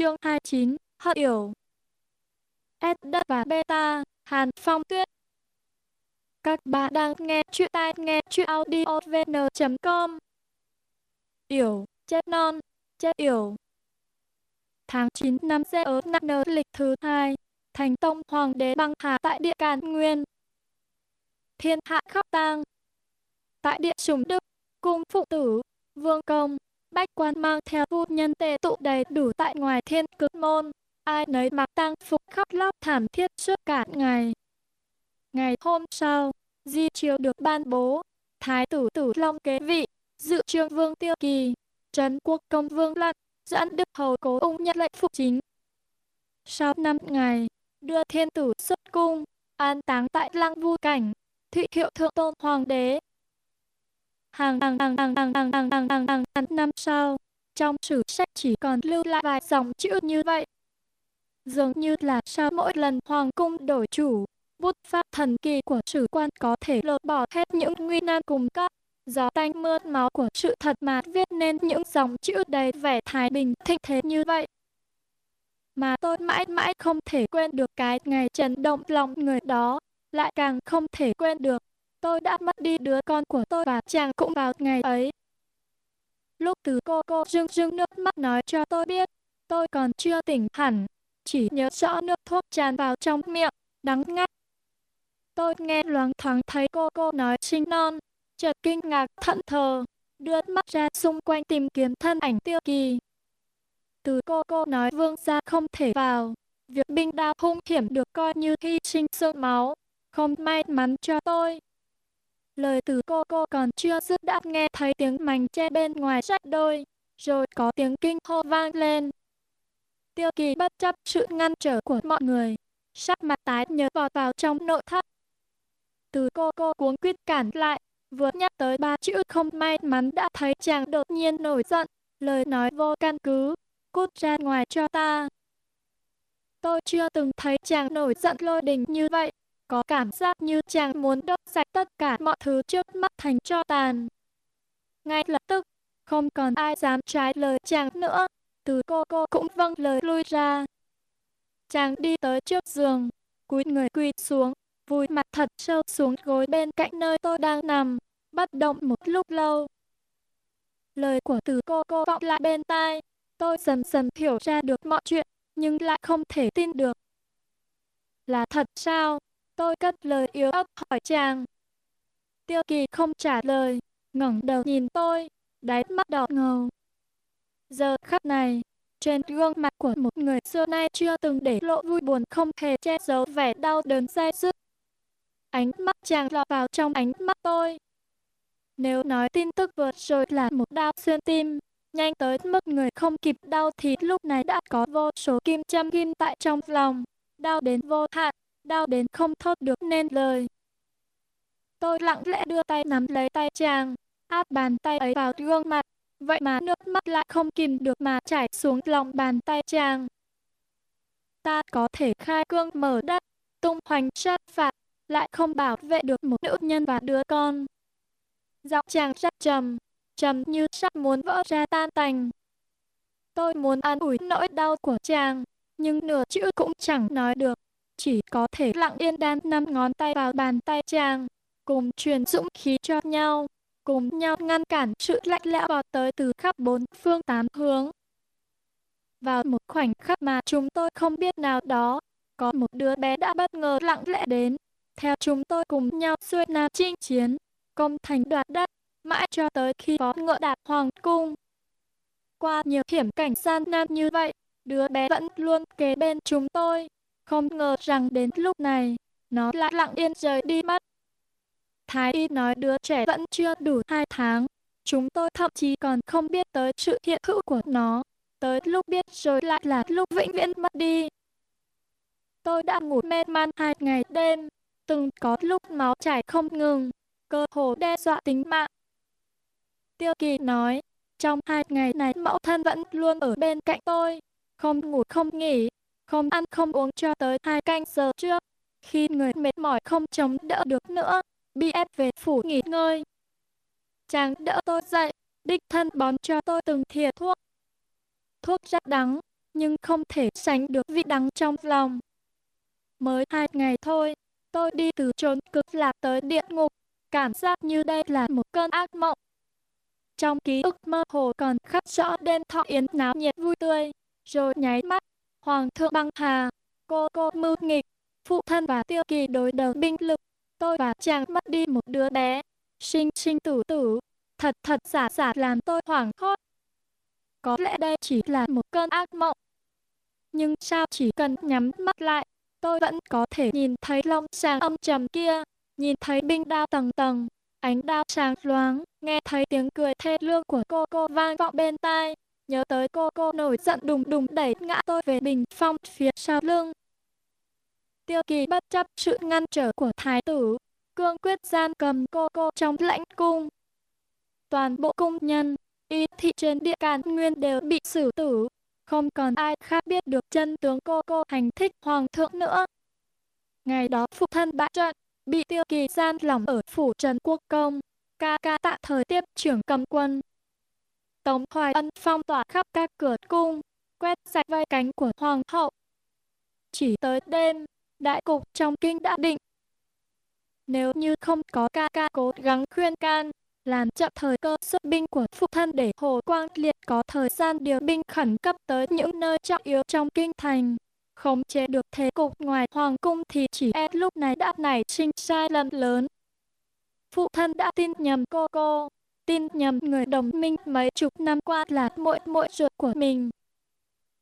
chương 29, Hắc Yểu Edda và beta, Hàn Phong Tuyết. Các bạn đang nghe chuyện tai nghe chuyện audiovn.com Yểu, chết non, chết yểu. Tháng 9 năm xe ớ năm nơ lịch thứ hai, Thành Tông Hoàng đế băng hà tại địa Càn Nguyên. Thiên hạ khóc tang. Tại địa sùng Đức, cung phụ tử, vương công, bách quan mang theo phu nhân tề tụ đầy đủ tại ngoài thiên cực môn. Ai nấy mặc tang phục khóc lóc thảm thiết suốt cả ngày. Ngày hôm sau, di chiếu được ban bố, thái tử tử long kế vị, dự trương vương tiêu kỳ, trấn quốc công vương lận, dẫn đức hầu cố ung nhận lệnh phục chính. Sau năm ngày, đưa thiên tử xuất cung, an táng tại lăng vu cảnh, thụy hiệu thượng tôn hoàng đế, hàng hàng hàng hàng hàng hàng hàng hàng hàng hàng hàng năm sau. Trong sử sách chỉ còn lưu lại vài dòng chữ như vậy. Dường như là sau mỗi lần hoàng cung đổi chủ, bút pháp thần kỳ của sử quan có thể lột bỏ hết những nguy nan cùng các Gió tanh mưa máu của sự thật mà viết nên những dòng chữ đầy vẻ thái bình thịnh thế như vậy. Mà tôi mãi mãi không thể quên được cái ngày chấn động lòng người đó, lại càng không thể quên được tôi đã mất đi đứa con của tôi và chàng cũng vào ngày ấy. Lúc từ cô cô rưng rưng nước mắt nói cho tôi biết, tôi còn chưa tỉnh hẳn, chỉ nhớ rõ nước thuốc tràn vào trong miệng, đắng ngắt. Tôi nghe loáng thoáng thấy cô cô nói sinh non, chợt kinh ngạc thận thờ, đưa mắt ra xung quanh tìm kiếm thân ảnh tiêu kỳ. Từ cô cô nói vương gia không thể vào, việc binh đao hung hiểm được coi như hy sinh sương máu, không may mắn cho tôi. Lời từ cô cô còn chưa dứt đã nghe thấy tiếng mảnh che bên ngoài rách đôi, rồi có tiếng kinh hô vang lên. Tiêu kỳ bất chấp sự ngăn trở của mọi người, sắc mặt tái nhợt vọt vào trong nội thất. Từ cô cô cuống quýt cản lại, vừa nhắc tới ba chữ không may mắn đã thấy chàng đột nhiên nổi giận, lời nói vô căn cứ, cút ra ngoài cho ta. Tôi chưa từng thấy chàng nổi giận lôi đình như vậy, có cảm giác như chàng muốn đốt sạch tất cả mọi thứ trước mắt thành cho tàn. Ngay lập tức, không còn ai dám trái lời chàng nữa, từ cô cô cũng vâng lời lui ra. Chàng đi tới trước giường, cúi người quỳ xuống, vùi mặt thật sâu xuống gối bên cạnh nơi tôi đang nằm, bất động một lúc lâu. Lời của từ cô cô vọng lại bên tai, tôi dần dần hiểu ra được mọi chuyện, nhưng lại không thể tin được. Là thật sao? Tôi cất lời yếu ớt hỏi chàng. Tiêu kỳ không trả lời, ngẩng đầu nhìn tôi, đáy mắt đỏ ngầu. Giờ khắc này, trên gương mặt của một người xưa nay chưa từng để lộ vui buồn không hề che giấu vẻ đau đớn dai dứt. Ánh mắt chàng lọt vào trong ánh mắt tôi. Nếu nói tin tức vừa rồi là một đau xuyên tim, nhanh tới mức người không kịp đau thì lúc này đã có vô số kim châm ghim tại trong lòng, đau đến vô hạn đau đến không thốt được nên lời. Tôi lặng lẽ đưa tay nắm lấy tay chàng, áp bàn tay ấy vào gương mặt, vậy mà nước mắt lại không kìm được mà chảy xuống lòng bàn tay chàng. Ta có thể khai cương mở đất, tung hoành sát phạt, lại không bảo vệ được một nữ nhân và đứa con. Giọng chàng rất trầm, trầm như sắp muốn vỡ ra tan tành. Tôi muốn an ủi nỗi đau của chàng, nhưng nửa chữ cũng chẳng nói được chỉ có thể lặng yên đan năm ngón tay vào bàn tay chàng, cùng truyền dũng khí cho nhau, cùng nhau ngăn cản sự lạnh lẽo vào tới từ khắp bốn phương tám hướng. Vào một khoảnh khắc mà chúng tôi không biết nào đó, có một đứa bé đã bất ngờ lặng lẽ đến, theo chúng tôi cùng nhau xuôi nam chinh chiến, công thành đoạt đất, mãi cho tới khi có ngựa đạp hoàng cung. Qua nhiều hiểm cảnh gian nan như vậy, đứa bé vẫn luôn kế bên chúng tôi, không ngờ rằng đến lúc này, nó lại lặng yên rời đi mất. Thái y nói đứa trẻ vẫn chưa đủ 2 tháng. Chúng tôi thậm chí còn không biết tới sự hiện hữu của nó. Tới lúc biết rồi lại là lúc vĩnh viễn mất đi. Tôi đã ngủ mê man hai ngày đêm. Từng có lúc máu chảy không ngừng, cơ hồ đe dọa tính mạng. Tiêu kỳ nói, trong hai ngày này mẫu thân vẫn luôn ở bên cạnh tôi, không ngủ không nghỉ, không ăn không uống cho tới hai canh giờ trước. Khi người mệt mỏi không chống đỡ được nữa, bị ép về phủ nghỉ ngơi. Chàng đỡ tôi dậy, đích thân bón cho tôi từng thìa thuốc. Thuốc rất đắng, nhưng không thể sánh được vị đắng trong lòng. Mới hai ngày thôi, tôi đi từ trốn cực lạc tới địa ngục, cảm giác như đây là một cơn ác mộng. Trong ký ức mơ hồ còn khắc rõ đêm thọ yến náo nhiệt vui tươi, rồi nháy mắt, Hoàng thượng băng hà, cô cô mưu nghịch, phụ thân và tiêu kỳ đối đầu binh lực, tôi và chàng mất đi một đứa bé, sinh sinh tử tử, thật thật giả giả làm tôi hoảng hốt. Có lẽ đây chỉ là một cơn ác mộng. Nhưng sao chỉ cần nhắm mắt lại, tôi vẫn có thể nhìn thấy long sàng âm trầm kia, nhìn thấy binh đao tầng tầng, ánh đao sáng loáng, nghe thấy tiếng cười thê lương của cô cô vang vọng bên tai. Nhớ tới cô cô nổi giận đùng đùng đẩy ngã tôi về bình phong phía sau lưng. Tiêu kỳ bất chấp sự ngăn trở của thái tử, cương quyết gian cầm cô cô trong lãnh cung. Toàn bộ cung nhân, y thị trên địa càn nguyên đều bị xử tử, không còn ai khác biết được chân tướng cô cô hành thích hoàng thượng nữa. Ngày đó phụ thân bại trận, bị tiêu kỳ gian lỏng ở phủ Trần Quốc Công, ca ca tạm thời tiếp trưởng cầm quân. Tống Hoài Ân phong tỏa khắp các cửa cung, quét sạch vai cánh của hoàng hậu. Chỉ tới đêm, đại cục trong kinh đã định. Nếu như không có ca ca cố gắng khuyên can, làm chậm thời cơ xuất binh của phụ thân để Hồ Quang Liệt có thời gian điều binh khẩn cấp tới những nơi trọng yếu trong kinh thành. Khống chế được thế cục ngoài hoàng cung thì chỉ e lúc này đã nảy sinh sai lầm lớn. Phụ thân đã tin nhầm cô cô, tin nhầm người đồng minh mấy chục năm qua là muội muội ruột của mình.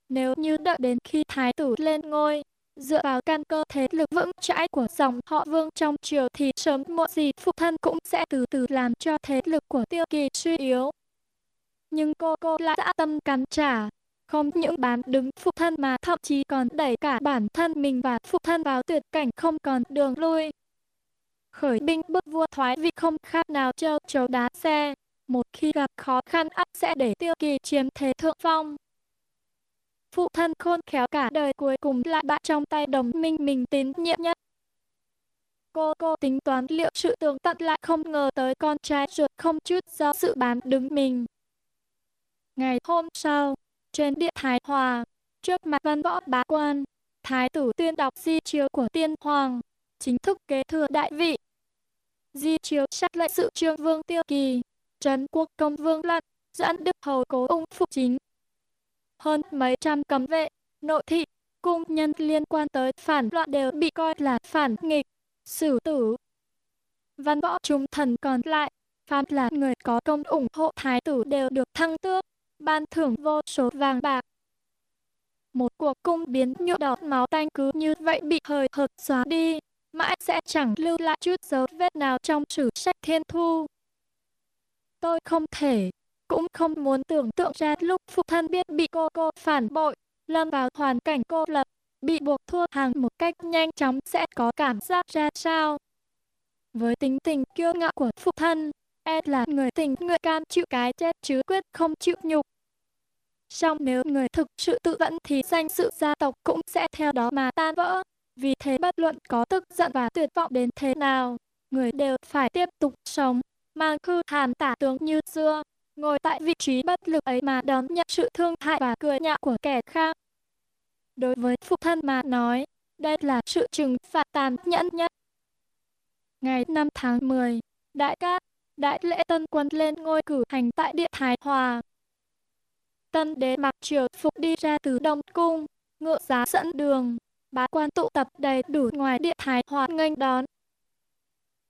Nếu như đợi đến khi thái tử lên ngôi, dựa vào căn cơ thế lực vững chãi của dòng họ vương trong triều thì sớm muộn gì phụ thân cũng sẽ từ từ làm cho thế lực của tiêu kỳ suy yếu. Nhưng cô cô lại đã tâm cắn trả, không những bán đứng phụ thân mà thậm chí còn đẩy cả bản thân mình và phụ thân vào tuyệt cảnh không còn đường lui. Khởi binh bước vua thoái vị không khác nào châu chấu đá xe, một khi gặp khó khăn ắt sẽ để tiêu kỳ chiếm thế thượng phong phụ thân khôn khéo cả đời cuối cùng lại bại trong tay đồng minh mình tín nhiệm nhất. Cô cô tính toán liệu sự tường tận lại không ngờ tới con trai ruột không chút do sự bán đứng mình. Ngày hôm sau, trên điện Thái Hòa, trước mặt văn võ bá quan, Thái tử tuyên đọc di chiếu của tiên hoàng, chính thức kế thừa đại vị. Di chiếu sát lệnh sự trương vương tiêu kỳ, trấn quốc công vương lặn, dẫn đức hầu cố ung phục chính, hơn mấy trăm cấm vệ, nội thị, cung nhân liên quan tới phản loạn đều bị coi là phản nghịch, xử tử. Văn võ trung thần còn lại, phàm là người có công ủng hộ thái tử đều được thăng tước, ban thưởng vô số vàng bạc. Một cuộc cung biến nhuộm đỏ máu tanh cứ như vậy bị hời hợt xóa đi, mãi sẽ chẳng lưu lại chút dấu vết nào trong sử sách thiên thu. Tôi không thể cũng không muốn tưởng tượng ra lúc phụ thân biết bị cô cô phản bội, lâm vào hoàn cảnh cô lập, bị buộc thua hàng một cách nhanh chóng sẽ có cảm giác ra sao. Với tính tình kiêu ngạo của phụ thân, e là người tình nguyện cam chịu cái chết chứ quyết không chịu nhục. Song nếu người thực sự tự vẫn thì danh sự gia tộc cũng sẽ theo đó mà tan vỡ. Vì thế bất luận có tức giận và tuyệt vọng đến thế nào, người đều phải tiếp tục sống, mang khư hàn tả tướng như xưa ngồi tại vị trí bất lực ấy mà đón nhận sự thương hại và cười nhạo của kẻ khác. Đối với phụ thân mà nói, đây là sự trừng phạt tàn nhẫn nhất. Ngày 5 tháng 10, Đại Cát, Đại lễ tân quân lên ngôi cử hành tại Điện Thái Hòa. Tân đế mặc triều phục đi ra từ Đông Cung, ngựa giá dẫn đường, bá quan tụ tập đầy đủ ngoài Điện Thái Hòa nghênh đón.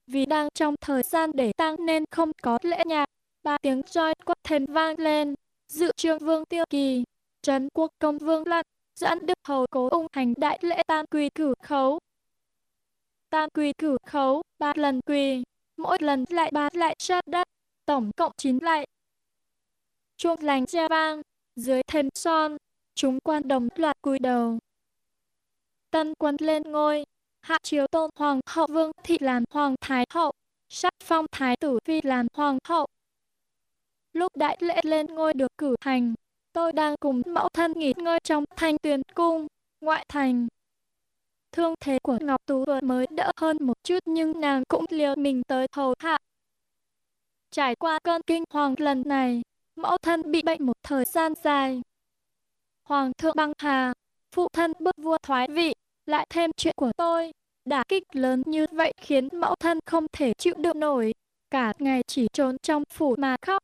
Vì đang trong thời gian để tăng nên không có lễ nhạc, ba tiếng roi quất thêm vang lên, dự trương vương tiêu kỳ, trấn quốc công vương lặn, dẫn đức hầu cố ung hành đại lễ tam quỳ cử khấu. Tam quỳ cử khấu, ba lần quỳ, mỗi lần lại ba lại sát đất, tổng cộng chín lại. Chuông lành che vang, dưới thêm son, chúng quan đồng loạt cúi đầu. Tân quân lên ngôi, hạ chiếu tôn hoàng hậu vương thị làm hoàng thái hậu, sắc phong thái tử phi làm hoàng hậu, Lúc đại lễ lên ngôi được cử hành, tôi đang cùng mẫu thân nghỉ ngơi trong thanh tuyền cung, ngoại thành. Thương thế của Ngọc Tú vừa mới đỡ hơn một chút nhưng nàng cũng liều mình tới hầu hạ. Trải qua cơn kinh hoàng lần này, mẫu thân bị bệnh một thời gian dài. Hoàng thượng băng hà, phụ thân bức vua thoái vị, lại thêm chuyện của tôi. Đả kích lớn như vậy khiến mẫu thân không thể chịu được nổi, cả ngày chỉ trốn trong phủ mà khóc.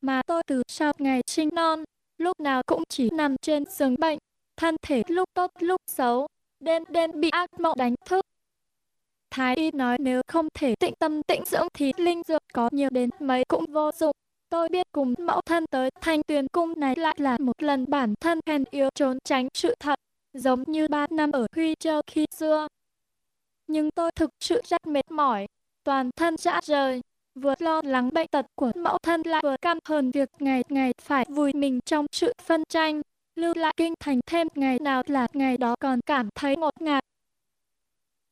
Mà tôi từ sau ngày sinh non, lúc nào cũng chỉ nằm trên giường bệnh, thân thể lúc tốt lúc xấu, đêm đêm bị ác mộng đánh thức. Thái y nói nếu không thể tĩnh tâm tĩnh dưỡng thì linh dược có nhiều đến mấy cũng vô dụng. Tôi biết cùng mẫu thân tới thanh tuyền cung này lại là một lần bản thân hèn yếu trốn tránh sự thật, giống như ba năm ở Huy Châu khi xưa. Nhưng tôi thực sự rất mệt mỏi, toàn thân rã rời, vừa lo lắng bệnh tật của mẫu thân lại vừa căm hờn việc ngày ngày phải vùi mình trong sự phân tranh, lưu lại kinh thành thêm ngày nào là ngày đó còn cảm thấy ngột ngạt.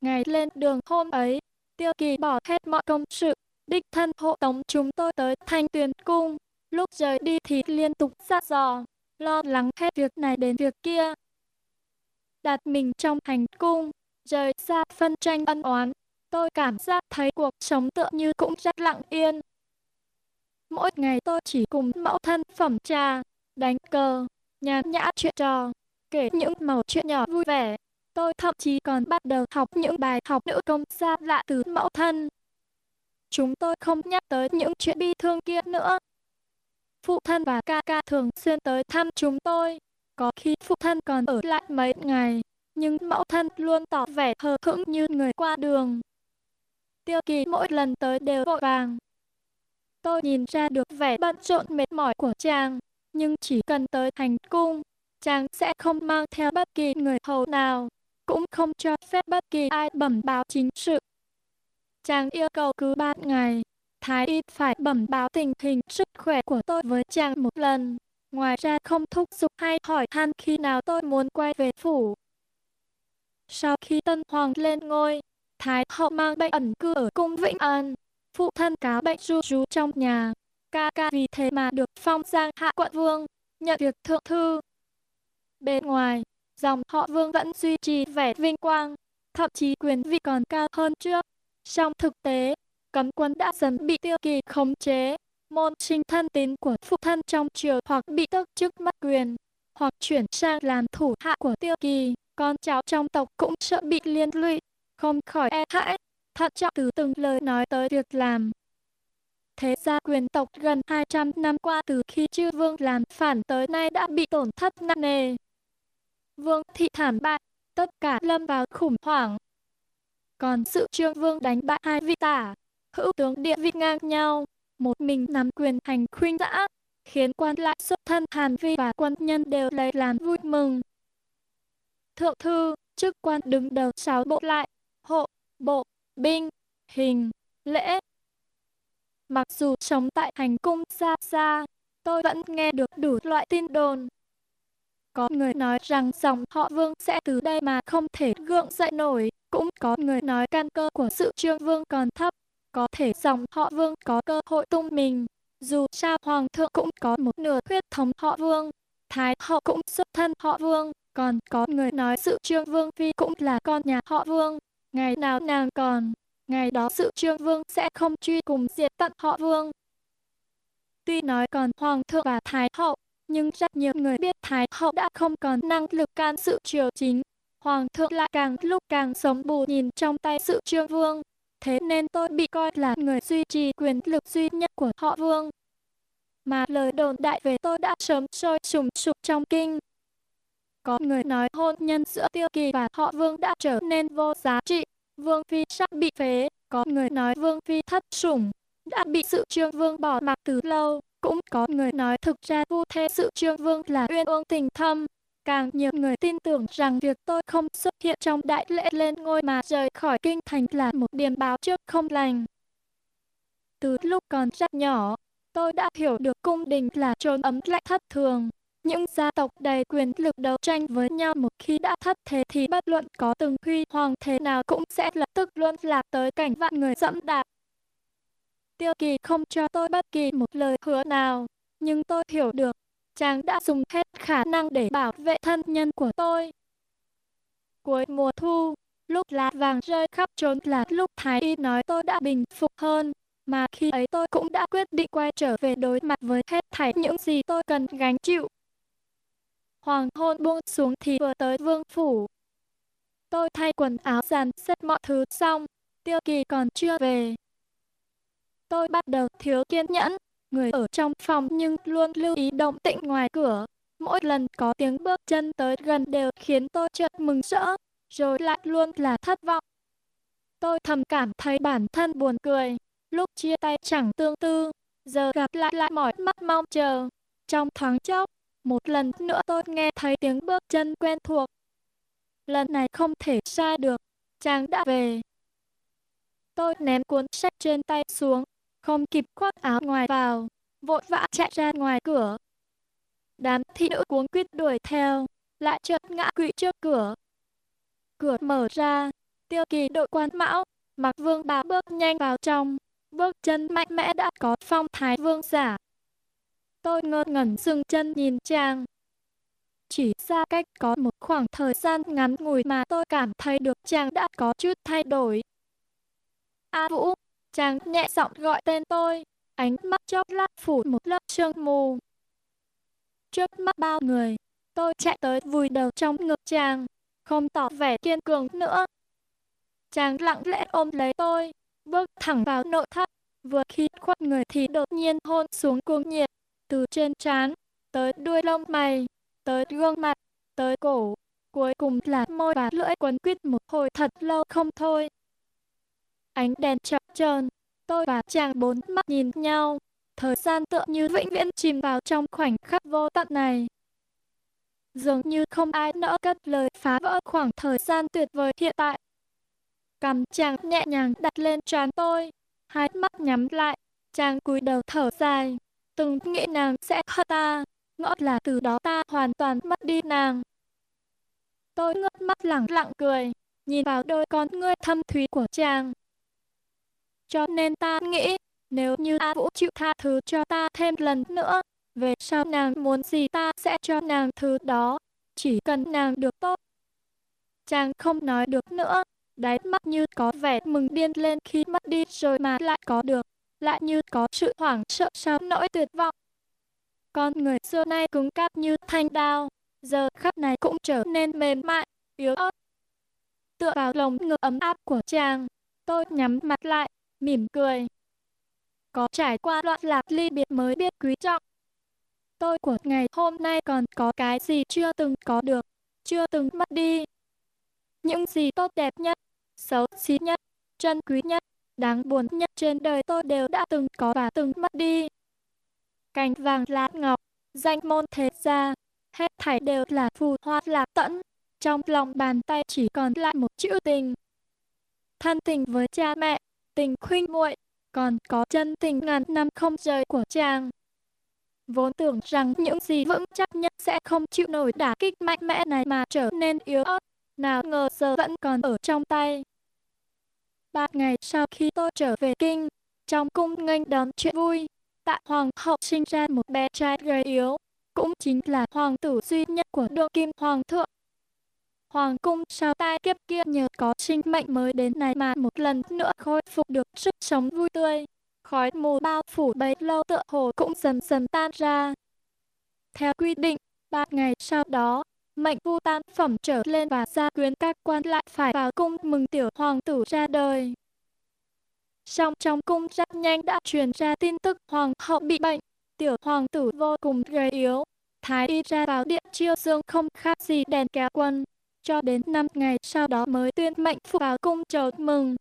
Ngày lên đường hôm ấy, tiêu kỳ bỏ hết mọi công sự, đích thân hộ tống chúng tôi tới thanh tuyền cung. Lúc rời đi thì liên tục dặn dò, lo lắng hết việc này đến việc kia. Đặt mình trong hành cung, rời xa phân tranh ân oán, tôi cảm giác thấy cuộc sống tựa như cũng rất lặng yên. Mỗi ngày tôi chỉ cùng mẫu thân phẩm trà, đánh cờ, nhàn nhã chuyện trò, kể những mẩu chuyện nhỏ vui vẻ. Tôi thậm chí còn bắt đầu học những bài học nữ công xa lạ từ mẫu thân. Chúng tôi không nhắc tới những chuyện bi thương kia nữa. Phụ thân và ca ca thường xuyên tới thăm chúng tôi. Có khi phụ thân còn ở lại mấy ngày, nhưng mẫu thân luôn tỏ vẻ hờ hững như người qua đường. Tiêu kỳ mỗi lần tới đều vội vàng. Tôi nhìn ra được vẻ bận rộn mệt mỏi của chàng, nhưng chỉ cần tới thành cung, chàng sẽ không mang theo bất kỳ người hầu nào, cũng không cho phép bất kỳ ai bẩm báo chính sự. Chàng yêu cầu cứ ba ngày, Thái y phải bẩm báo tình hình sức khỏe của tôi với chàng một lần. Ngoài ra không thúc giục hay hỏi han khi nào tôi muốn quay về phủ. Sau khi Tân Hoàng lên ngôi, Thái hậu mang bệnh ẩn cư ở cung Vĩnh An. Phụ thân cáo bệnh ru rú trong nhà. Ca ca vì thế mà được phong giang hạ quận vương, nhận việc thượng thư. Bên ngoài, dòng họ vương vẫn duy trì vẻ vinh quang, thậm chí quyền vị còn cao hơn trước. Trong thực tế, cấm quân đã dần bị tiêu kỳ khống chế. Môn sinh thân tín của phụ thân trong triều hoặc bị tước chức mất quyền, hoặc chuyển sang làm thủ hạ của tiêu kỳ. Con cháu trong tộc cũng sợ bị liên lụy, không khỏi e hãi, thận trọng từ từng lời nói tới việc làm. Thế gia quyền tộc gần 200 năm qua từ khi chư vương làm phản tới nay đã bị tổn thất nặng nề. Vương thị thảm bại, tất cả lâm vào khủng hoảng. Còn sự trương vương đánh bại hai vị tả, hữu tướng địa vị ngang nhau, một mình nắm quyền hành khuynh dã, khiến quan lại xuất thân Hàn Vi và quân nhân đều lấy làm vui mừng. Thượng thư, chức quan đứng đầu sáu bộ lại, hộ, bộ, binh, hình, lễ. Mặc dù sống tại hành cung xa xa, tôi vẫn nghe được đủ loại tin đồn. Có người nói rằng dòng họ vương sẽ từ đây mà không thể gượng dậy nổi, cũng có người nói căn cơ của sự trương vương còn thấp, có thể dòng họ vương có cơ hội tung mình. Dù sao hoàng thượng cũng có một nửa huyết thống họ vương, thái hậu cũng xuất thân họ vương, còn có người nói sự trương vương phi cũng là con nhà họ vương. Ngày nào nàng còn, ngày đó sự trương vương sẽ không truy cùng diệt tận họ vương. Tuy nói còn hoàng thượng và thái hậu, nhưng rất nhiều người biết thái hậu đã không còn năng lực can sự triều chính. Hoàng thượng lại càng lúc càng sống bù nhìn trong tay sự trương vương. Thế nên tôi bị coi là người duy trì quyền lực duy nhất của họ vương. Mà lời đồn đại về tôi đã sớm sôi sùng sục trong kinh. Có người nói hôn nhân giữa tiêu kỳ và họ vương đã trở nên vô giá trị. Vương Phi sắp bị phế. Có người nói Vương Phi thất sủng, đã bị sự trương vương bỏ mặc từ lâu. Cũng có người nói thực ra vu thế sự trương vương là uyên ương tình thâm. Càng nhiều người tin tưởng rằng việc tôi không xuất hiện trong đại lễ lên ngôi mà rời khỏi kinh thành là một điềm báo trước không lành. Từ lúc còn rất nhỏ, tôi đã hiểu được cung đình là trốn ấm lạnh thất thường. Những gia tộc đầy quyền lực đấu tranh với nhau một khi đã thất thế thì bất luận có từng huy hoàng thế nào cũng sẽ lập tức luôn lạc tới cảnh vạn người dẫm đạp. Tiêu kỳ không cho tôi bất kỳ một lời hứa nào, nhưng tôi hiểu được, chàng đã dùng hết khả năng để bảo vệ thân nhân của tôi. Cuối mùa thu, lúc lá vàng rơi khắp trốn là lúc Thái Y nói tôi đã bình phục hơn, mà khi ấy tôi cũng đã quyết định quay trở về đối mặt với hết thảy những gì tôi cần gánh chịu. hoàng hôn buông xuống thì vừa tới vương phủ. Tôi thay quần áo dàn xếp mọi thứ xong, tiêu kỳ còn chưa về. Tôi bắt đầu thiếu kiên nhẫn, người ở trong phòng nhưng luôn lưu ý động tĩnh ngoài cửa. Mỗi lần có tiếng bước chân tới gần đều khiến tôi chợt mừng rỡ, rồi lại luôn là thất vọng. Tôi thầm cảm thấy bản thân buồn cười, lúc chia tay chẳng tương tư, giờ gặp lại lại mỏi mắt mong chờ. Trong thoáng chốc, một lần nữa tôi nghe thấy tiếng bước chân quen thuộc. Lần này không thể sai được, chàng đã về. Tôi ném cuốn sách trên tay xuống, không kịp khoác áo ngoài vào, vội vã chạy ra ngoài cửa. Đám thị nữ cuống quýt đuổi theo, lại chợt ngã quỵ trước cửa. Cửa mở ra, tiêu kỳ đội quan mão, mặc vương bà bước nhanh vào trong, bước chân mạnh mẽ đã có phong thái vương giả. Tôi ngơ ngẩn dừng chân nhìn chàng. Chỉ xa cách có một khoảng thời gian ngắn ngủi mà tôi cảm thấy được chàng đã có chút thay đổi. A Vũ, chàng nhẹ giọng gọi tên tôi, ánh mắt chốc lát phủ một lớp sương mù. Trước mắt bao người, tôi chạy tới vùi đầu trong ngực chàng, không tỏ vẻ kiên cường nữa. Chàng lặng lẽ ôm lấy tôi, bước thẳng vào nội thất, vừa khi khuất người thì đột nhiên hôn xuống cuồng nhiệt, từ trên trán, tới đuôi lông mày, tới gương mặt, tới cổ, cuối cùng là môi và lưỡi quấn quýt một hồi thật lâu không thôi. Ánh đèn chập chờn, tôi và chàng bốn mắt nhìn nhau, thời gian tựa như vĩnh viễn chìm vào trong khoảnh khắc vô tận này. Dường như không ai nỡ cất lời phá vỡ khoảng thời gian tuyệt vời hiện tại. Cầm chàng nhẹ nhàng đặt lên trán tôi, hai mắt nhắm lại, chàng cúi đầu thở dài, từng nghĩ nàng sẽ hận ta, ngỡ là từ đó ta hoàn toàn mất đi nàng. Tôi ngước mắt lẳng lặng cười, nhìn vào đôi con ngươi thâm thúy của chàng. Cho nên ta nghĩ, nếu như A Vũ chịu tha thứ cho ta thêm lần nữa, về sau nàng muốn gì ta sẽ cho nàng thứ đó, chỉ cần nàng được tốt. Chàng không nói được nữa, đáy mắt như có vẻ mừng điên lên khi mất đi rồi mà lại có được, lại như có sự hoảng sợ sau nỗi tuyệt vọng. Con người xưa nay cứng cáp như thanh đao, giờ khắc này cũng trở nên mềm mại, yếu ớt. Tựa vào lồng ngực ấm áp của chàng, tôi nhắm mặt lại, mỉm cười. Có trải qua loạn lạc ly biệt mới biết quý trọng. Tôi của ngày hôm nay còn có cái gì chưa từng có được, chưa từng mất đi. Những gì tốt đẹp nhất, xấu xí nhất, chân quý nhất, đáng buồn nhất trên đời tôi đều đã từng có và từng mất đi. Cành vàng lá ngọc, danh môn thế gia, hết thảy đều là phù hoa lạc tận. Trong lòng bàn tay chỉ còn lại một chữ tình. Thân tình với cha mẹ, tình khuynh muội, còn có chân tình ngàn năm không rời của chàng. Vốn tưởng rằng những gì vững chắc nhất sẽ không chịu nổi đả kích mạnh mẽ này mà trở nên yếu ớt, nào ngờ giờ vẫn còn ở trong tay. Ba ngày sau khi tôi trở về kinh, trong cung nghênh đón chuyện vui, tạ hoàng hậu sinh ra một bé trai gầy yếu, cũng chính là hoàng tử duy nhất của đô kim hoàng thượng. Hoàng cung sau tai kiếp kia nhờ có sinh mệnh mới đến này mà một lần nữa khôi phục được sức sống vui tươi. Khói mù bao phủ bấy lâu tựa hồ cũng dần dần tan ra. Theo quy định, ba ngày sau đó, mệnh vu tan phẩm trở lên và gia quyến các quan lại phải vào cung mừng tiểu hoàng tử ra đời. Song trong cung rất nhanh đã truyền ra tin tức hoàng hậu bị bệnh, tiểu hoàng tử vô cùng gầy yếu. Thái y ra vào điện chiêu dương không khác gì đèn kéo quân, cho đến năm ngày sau đó mới tuyên mệnh phục vào cung chầu mừng.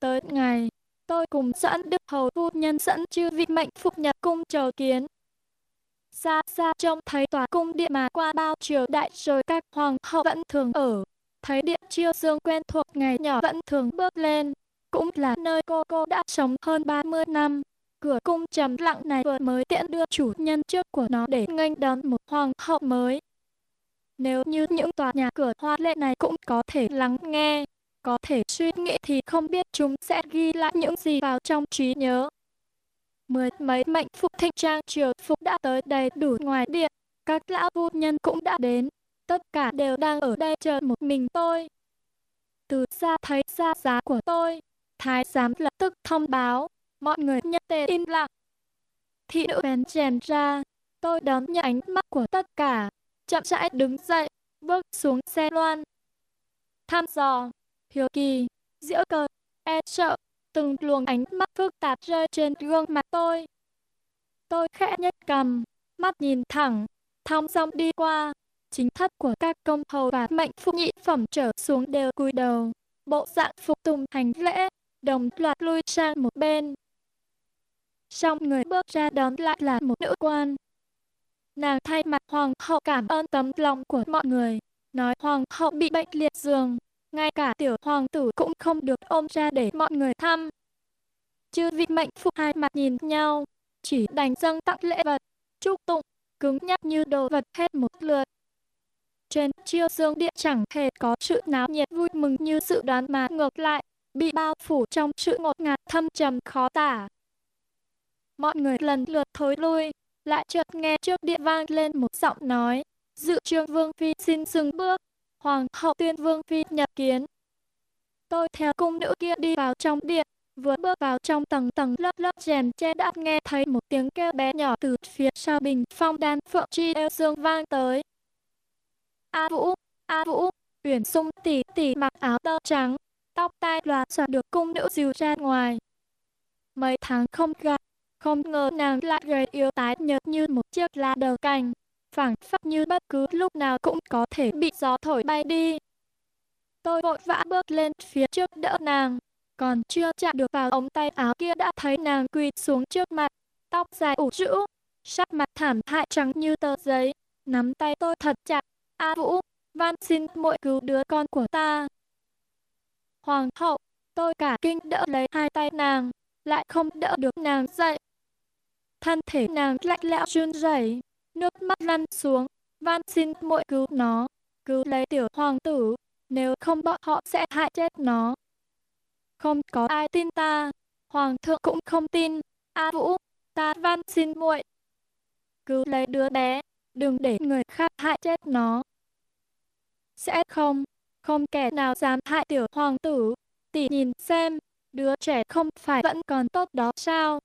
Tới ngày, tôi cùng dẫn Đức Hầu Phu Nhân dẫn chư vị mệnh phục nhập cung chầu kiến. Xa xa trông thấy tòa cung điện mà qua bao triều đại rồi các hoàng hậu vẫn thường ở. Thấy điện chiêu dương quen thuộc ngày nhỏ vẫn thường bước lên. Cũng là nơi cô cô đã sống hơn 30 năm. Cửa cung trầm lặng này vừa mới tiện đưa chủ nhân trước của nó để nghênh đón một hoàng hậu mới. Nếu như những tòa nhà cửa hoa lệ này cũng có thể lắng nghe, có thể suy nghĩ thì không biết chúng sẽ ghi lại những gì vào trong trí nhớ. Mười mấy mệnh phục thịnh trang triều phục đã tới đầy đủ ngoài điện, các lão phu nhân cũng đã đến, tất cả đều đang ở đây chờ một mình tôi. Từ xa thấy xa giá của tôi, thái giám lập tức thông báo, mọi người nhất tề im lặng. Thị nữ bèn chèn ra, tôi đón nhận ánh mắt của tất cả, chậm rãi đứng dậy, bước xuống xe loan. Thăm dò, hiếu kỳ, diễu cờ e sợ, từng luồng ánh mắt phức tạp rơi trên gương mặt tôi. Tôi khẽ nhếch cầm, mắt nhìn thẳng, thong dong đi qua. Chính thất của các công hầu và mệnh phụ nhị phẩm trở xuống đều cúi đầu, bộ dạng phục tùng hành lễ, đồng loạt lui sang một bên. Xong người bước ra đón lại là một nữ quan. Nàng thay mặt hoàng hậu cảm ơn tấm lòng của mọi người, nói hoàng hậu bị bệnh liệt giường, ngay cả tiểu hoàng tử cũng không được ôm ra để mọi người thăm. Chư vị mệnh phụ hai mặt nhìn nhau, chỉ đành dâng tặng lễ vật, chúc tụng, cứng nhắc như đồ vật hết một lượt. Trên chiêu dương điện chẳng hề có sự náo nhiệt vui mừng như dự đoán mà ngược lại, bị bao phủ trong sự ngột ngạt thâm trầm khó tả. Mọi người lần lượt thối lui, lại chợt nghe trước điện vang lên một giọng nói, dự trương vương phi xin dừng bước, hoàng hậu tuyên vương phi nhập kiến. Tôi theo cung nữ kia đi vào trong điện, vừa bước vào trong tầng tầng lớp lớp rèm che đã nghe thấy một tiếng kêu bé nhỏ từ phía sau bình phong đan phượng chi eo dương vang tới. A Vũ, A Vũ, Uyển Sung tỷ tỷ mặc áo tơ trắng, tóc tai loạt xòa được cung nữ dìu ra ngoài. Mấy tháng không gặp, không ngờ nàng lại gầy yếu tái nhợt như một chiếc lá đầu cành, phảng phất như bất cứ lúc nào cũng có thể bị gió thổi bay đi. Tôi vội vã bước lên phía trước đỡ nàng, còn chưa chạm được vào ống tay áo kia đã thấy nàng quỳ xuống trước mặt, tóc dài ủ rũ, sắc mặt thảm hại trắng như tờ giấy, nắm tay tôi thật chặt. A Vũ, van xin muội cứu đứa con của ta. Hoàng hậu, tôi cả kinh đỡ lấy hai tay nàng, lại không đỡ được nàng dậy. Thân thể nàng lạnh lẽo run rẩy, nước mắt lăn xuống, van xin muội cứu nó, cứu lấy tiểu hoàng tử, nếu không bọn họ sẽ hại chết nó. Không có ai tin ta, hoàng thượng cũng không tin. A Vũ, ta van xin muội, cứu lấy đứa bé, đừng để người khác hại chết nó. Sẽ không, không kẻ nào dám hại tiểu hoàng tử. Tỷ nhìn xem, đứa trẻ không phải vẫn còn tốt đó sao?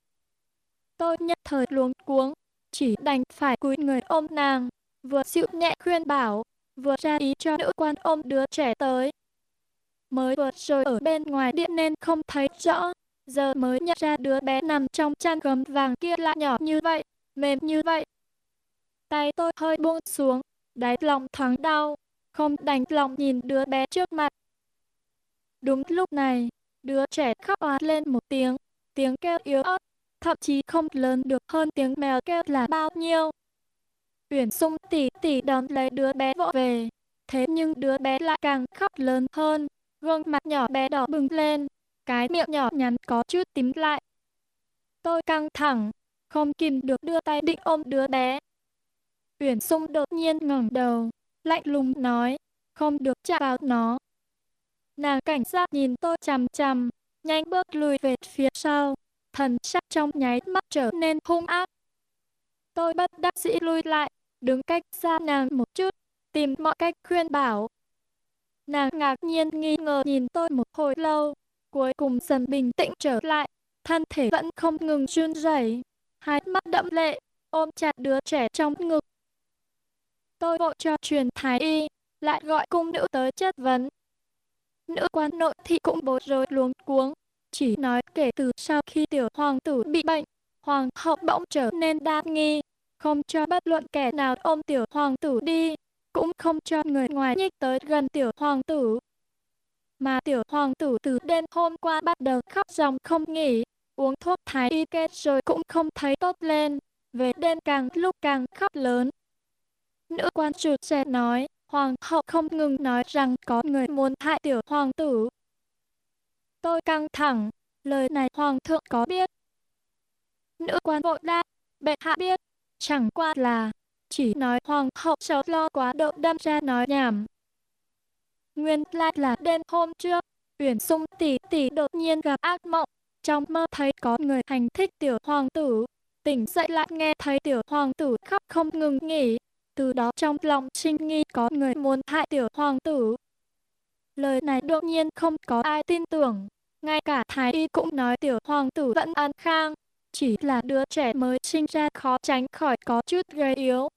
Tôi nhất thời luống cuống, chỉ đành phải cúi người ôm nàng, vừa dịu nhẹ khuyên bảo, vừa ra ý cho nữ quan ôm đứa trẻ tới. Mới vừa rồi ở bên ngoài điện nên không thấy rõ, giờ mới nhận ra đứa bé nằm trong chăn gấm vàng kia lại nhỏ như vậy, mềm như vậy. Tay tôi hơi buông xuống, đáy lòng thoáng đau, không đành lòng nhìn đứa bé trước mặt. Đúng lúc này, đứa trẻ khóc oát lên một tiếng, tiếng kêu yếu ớt, thậm chí không lớn được hơn tiếng mèo kêu là bao nhiêu. Uyển sung tỉ tỉ đón lấy đứa bé vội về, thế nhưng đứa bé lại càng khóc lớn hơn, gương mặt nhỏ bé đỏ bừng lên, cái miệng nhỏ nhắn có chút tím lại. Tôi căng thẳng, không kìm được đưa tay định ôm đứa bé. Uyển sung đột nhiên ngẩng đầu, lạnh lùng nói, không được chạm vào nó. Nàng cảnh giác nhìn tôi chằm chằm, nhanh bước lùi về phía sau, thần sắc trong nháy mắt trở nên hung ác. Tôi bất đắc dĩ lui lại, đứng cách xa nàng một chút, tìm mọi cách khuyên bảo. Nàng ngạc nhiên nghi ngờ nhìn tôi một hồi lâu, cuối cùng dần bình tĩnh trở lại, thân thể vẫn không ngừng run rẩy, hai mắt đẫm lệ, ôm chặt đứa trẻ trong ngực. Tôi vội cho truyền thái y, lại gọi cung nữ tới chất vấn. Nữ quan nội thị cũng bối rối luống cuống, chỉ nói kể từ sau khi tiểu hoàng tử bị bệnh, hoàng hậu bỗng trở nên đa nghi, không cho bất luận kẻ nào ôm tiểu hoàng tử đi, cũng không cho người ngoài nhích tới gần tiểu hoàng tử. Mà tiểu hoàng tử từ đêm hôm qua bắt đầu khóc ròng không nghỉ, uống thuốc thái y kết rồi cũng không thấy tốt lên, về đêm càng lúc càng khóc lớn. Nữ quan chủ sẽ nói, hoàng hậu không ngừng nói rằng có người muốn hại tiểu hoàng tử. Tôi căng thẳng, lời này hoàng thượng có biết. Nữ quan vội đáp, bệ hạ biết, chẳng qua là, chỉ nói hoàng hậu cháu lo quá độ đâm ra nói nhảm. Nguyên lai là đêm hôm trước, Uyển Sung tỷ tỷ đột nhiên gặp ác mộng, trong mơ thấy có người hành thích tiểu hoàng tử, tỉnh dậy lại nghe thấy tiểu hoàng tử khóc không ngừng nghỉ, từ đó trong lòng sinh nghi có người muốn hại tiểu hoàng tử. Lời này đột nhiên không có ai tin tưởng, ngay cả thái y cũng nói tiểu hoàng tử vẫn an khang, chỉ là đứa trẻ mới sinh ra khó tránh khỏi có chút gầy yếu.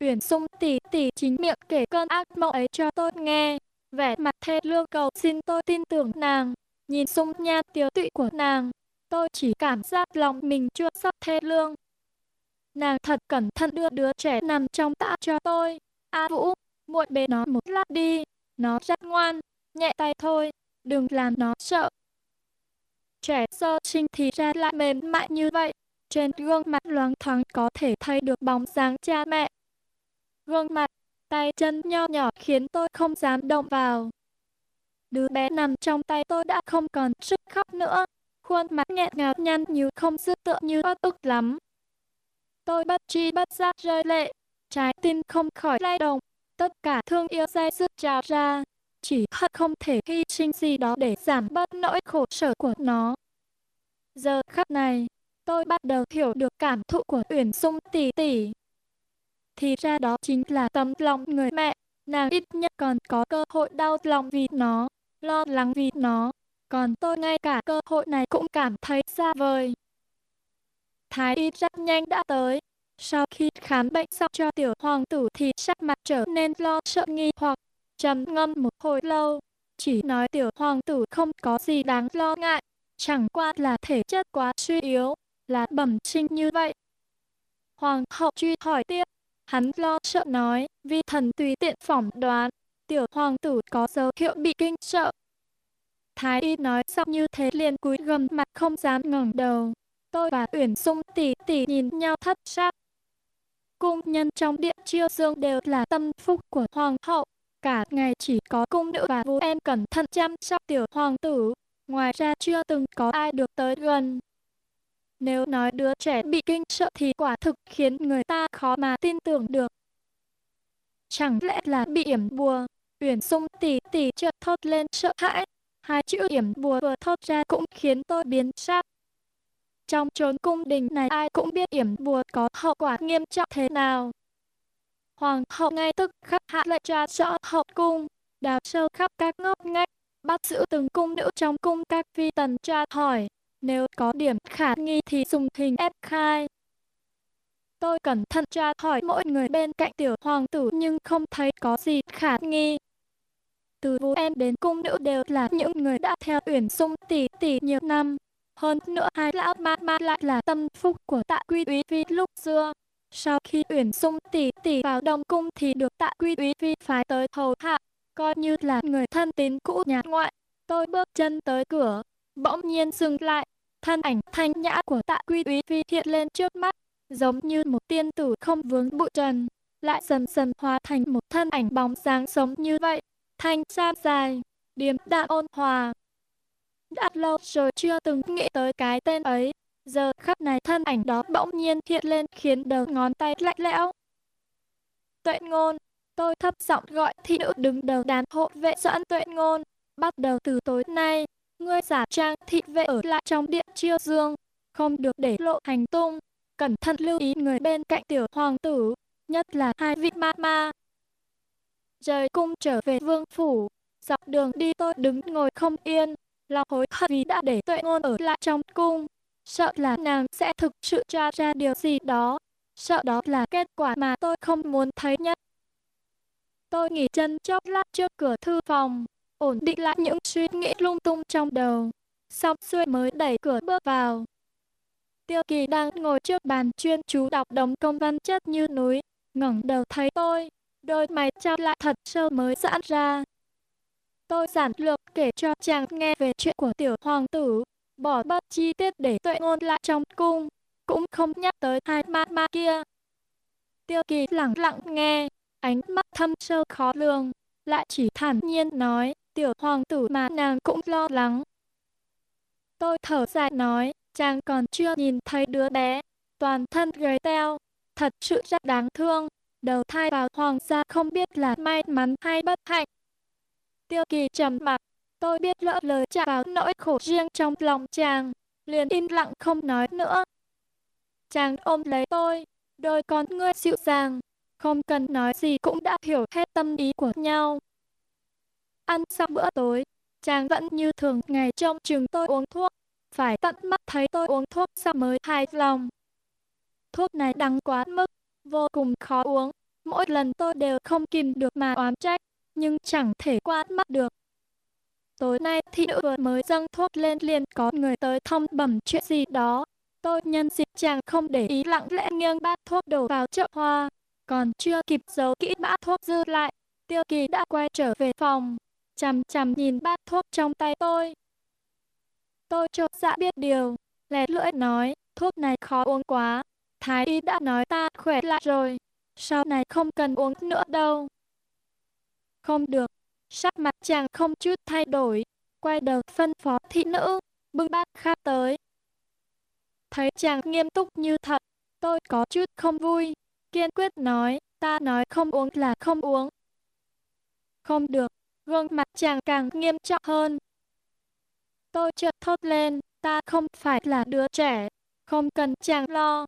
Uyển Sung tỷ tỷ chính miệng kể cơn ác mộng ấy cho tôi nghe, vẻ mặt thê lương cầu xin tôi tin tưởng nàng. Nhìn sung nha tiếu tụy của nàng, tôi chỉ cảm giác lòng mình chưa sắp thê lương. Nàng thật cẩn thận đưa đứa trẻ nằm trong tã cho tôi. A Vũ, muội bế nó một lát đi, nó rất ngoan, nhẹ tay thôi, đừng làm nó sợ. Trẻ sơ sinh thì ra lại mềm mại như vậy, trên gương mặt loáng thoáng có thể thấy được bóng dáng cha mẹ. Gương mặt, tay chân nho nhỏ khiến tôi không dám động vào. Đứa bé nằm trong tay tôi đã không còn sức khóc nữa. Khuôn mặt nghẹn ngào nhăn như không dứt tựa như bất ức lắm. Tôi bất chi bất giác rơi lệ, trái tim không khỏi lay động, tất cả thương yêu dây dứt trào ra, chỉ hận không thể hy sinh gì đó để giảm bớt nỗi khổ sở của nó. Giờ khắc này, tôi bắt đầu hiểu được cảm thụ của Uyển Sung tỷ tỷ. Thì ra đó chính là tấm lòng người mẹ, nàng ít nhất còn có cơ hội đau lòng vì nó, lo lắng vì nó, còn tôi ngay cả cơ hội này cũng cảm thấy xa vời. Thái y rất nhanh đã tới. Sau khi khám bệnh xong cho tiểu hoàng tử thì sắc mặt trở nên lo sợ nghi hoặc trầm ngâm một hồi lâu. Chỉ nói tiểu hoàng tử không có gì đáng lo ngại, chẳng qua là thể chất quá suy yếu, là bẩm sinh như vậy. Hoàng hậu truy hỏi tiếp, hắn lo sợ nói, vi thần tùy tiện phỏng đoán, tiểu hoàng tử có dấu hiệu bị kinh sợ. Thái y nói xong như thế liền cúi gầm mặt không dám ngẩng đầu. Tôi và Uyển Sung tỷ tỷ nhìn nhau thất sắc. Cung nhân trong điện chiêu dương đều là tâm phúc của hoàng hậu. Cả ngày chỉ có cung nữ và vũ em cẩn thận chăm sóc tiểu hoàng tử. Ngoài ra chưa từng có ai được tới gần. Nếu nói đứa trẻ bị kinh sợ thì quả thực khiến người ta khó mà tin tưởng được. Chẳng lẽ là bị yểm bùa? Uyển Sung tỉ tỉ chợt thốt lên sợ hãi. Hai chữ yểm bùa vừa thốt ra cũng khiến tôi biến sắc. Trong trốn cung đình này ai cũng biết yểm bùa có hậu quả nghiêm trọng thế nào. Hoàng hậu ngay tức khắc hạ lệnh tra rõ hậu cung, đào sâu khắp các ngóc ngách, bắt giữ từng cung nữ trong cung các phi tần tra hỏi. Nếu có điểm khả nghi thì dùng hình ép khai. Tôi cẩn thận tra hỏi mỗi người bên cạnh tiểu hoàng tử nhưng không thấy có gì khả nghi. Từ vũ em đến cung nữ đều là những người đã theo uyển sung tỷ tỷ nhiều năm, hơn nữa hai lão ma ma lại là tâm phúc của tạ quy úy phi lúc xưa. Sau khi Uyển Sung tỷ tỷ vào Đông Cung thì được tạ quy úy phi phái tới hầu hạ, coi như là người thân tín cũ nhà ngoại. Tôi bước chân tới cửa, bỗng nhiên dừng lại, thân ảnh thanh nhã của tạ quy úy phi hiện lên trước mắt, giống như một tiên tử không vướng bụi trần, lại dần dần hóa thành một thân ảnh bóng sáng sống như vậy, thanh xa dài, điềm đạm ôn hòa, đã lâu rồi chưa từng nghĩ tới cái tên ấy. Giờ khắc này thân ảnh đó bỗng nhiên hiện lên khiến đầu ngón tay lạnh lẽo. Tuệ ngôn, tôi thấp giọng gọi thị nữ đứng đầu đám hộ vệ dẫn tuệ ngôn. Bắt đầu từ tối nay, ngươi giả trang thị vệ ở lại trong điện chiêu dương, không được để lộ hành tung. Cẩn thận lưu ý người bên cạnh tiểu hoàng tử, nhất là hai vị ma ma. Rời cung trở về vương phủ, dọc đường đi tôi đứng ngồi không yên, lòng hối hận vì đã để tuệ ngôn ở lại trong cung. Sợ là nàng sẽ thực sự tra ra điều gì đó. Sợ đó là kết quả mà tôi không muốn thấy nhất. Tôi nghỉ chân chốc lát trước cửa thư phòng, ổn định lại những suy nghĩ lung tung trong đầu. Xong xuôi mới đẩy cửa bước vào. Tiêu kỳ đang ngồi trước bàn chuyên chú đọc đống công văn chất như núi, ngẩng đầu thấy tôi, đôi mày trao lại thật sâu mới giãn ra, Tôi giản lược kể cho chàng nghe về chuyện của tiểu hoàng tử, bỏ bớt chi tiết để tuệ ngôn lại trong cung, cũng không nhắc tới hai ma ma kia. Tiêu kỳ lặng lặng nghe, ánh mắt thâm sâu khó lường, lại chỉ thản nhiên nói, tiểu hoàng tử mà nàng cũng lo lắng. Tôi thở dài nói, chàng còn chưa nhìn thấy đứa bé, toàn thân gầy teo, thật sự rất đáng thương, đầu thai vào hoàng gia không biết là may mắn hay bất hạnh. Tiêu kỳ trầm mặc, tôi biết lỡ lời chạm vào nỗi khổ riêng trong lòng chàng, liền im lặng không nói nữa. Chàng ôm lấy tôi, đôi con ngươi dịu dàng, không cần nói gì cũng đã hiểu hết tâm ý của nhau. Ăn xong bữa tối, chàng vẫn như thường ngày trong chừng tôi uống thuốc, phải tận mắt thấy tôi uống thuốc xong mới hài lòng. Thuốc này đắng quá mức, vô cùng khó uống, Mỗi lần tôi đều không kìm được mà oán trách, nhưng chẳng thể qua mắt được. Tối nay thị nữ vừa mới dâng thuốc lên liền có người tới thông bẩm chuyện gì đó. Tôi nhân dịp chàng không để ý lặng lẽ nghiêng bát thuốc đổ vào chậu hoa. Còn chưa kịp giấu kỹ bát thuốc dư lại, tiêu kỳ đã quay trở về phòng, chằm chằm nhìn bát thuốc trong tay tôi. Tôi chợt dạ biết điều, lẻ lưỡi nói, thuốc này khó uống quá. Thái y đã nói ta khỏe lại rồi, sau này không cần uống nữa đâu. Không được, sắc mặt chàng không chút thay đổi, quay đầu phân phó thị nữ, bưng bát khác tới. Thấy chàng nghiêm túc như thật, tôi có chút không vui, kiên quyết nói, ta nói không uống là không uống. Không được, gương mặt chàng càng nghiêm trọng hơn. Tôi chợt thốt lên, ta không phải là đứa trẻ, không cần chàng lo.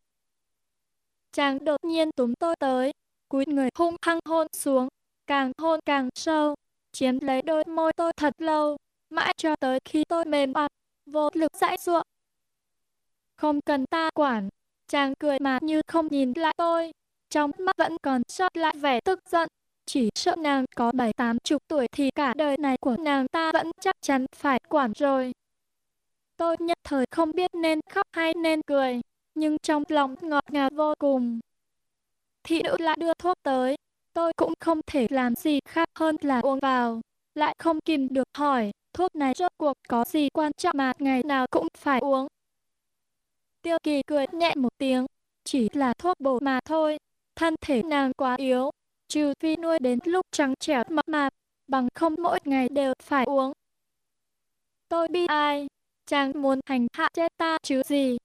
Chàng đột nhiên túm tôi tới, cúi người hung hăng hôn xuống, càng hôn càng sâu, chiếm lấy đôi môi tôi thật lâu, mãi cho tới khi tôi mềm mặt, vô lực dãy ruộng. Không cần ta quản, chàng cười mà như không nhìn lại tôi, trong mắt vẫn còn sót lại vẻ tức giận. Chỉ sợ nàng có bảy tám chục tuổi thì cả đời này của nàng ta vẫn chắc chắn phải quản rồi. Tôi nhất thời không biết nên khóc hay nên cười, nhưng trong lòng ngọt ngào vô cùng. Thị nữ lại đưa thuốc tới, tôi cũng không thể làm gì khác hơn là uống vào, lại không kìm được hỏi, thuốc này rốt cuộc có gì quan trọng mà ngày nào cũng phải uống. Tiêu kỳ cười nhẹ một tiếng, chỉ là thuốc bổ mà thôi, thân thể nàng quá yếu, trừ phi nuôi đến lúc trắng trẻo mập mạp, bằng không mỗi ngày đều phải uống. Tôi bi ai, chàng muốn hành hạ chết ta chứ gì,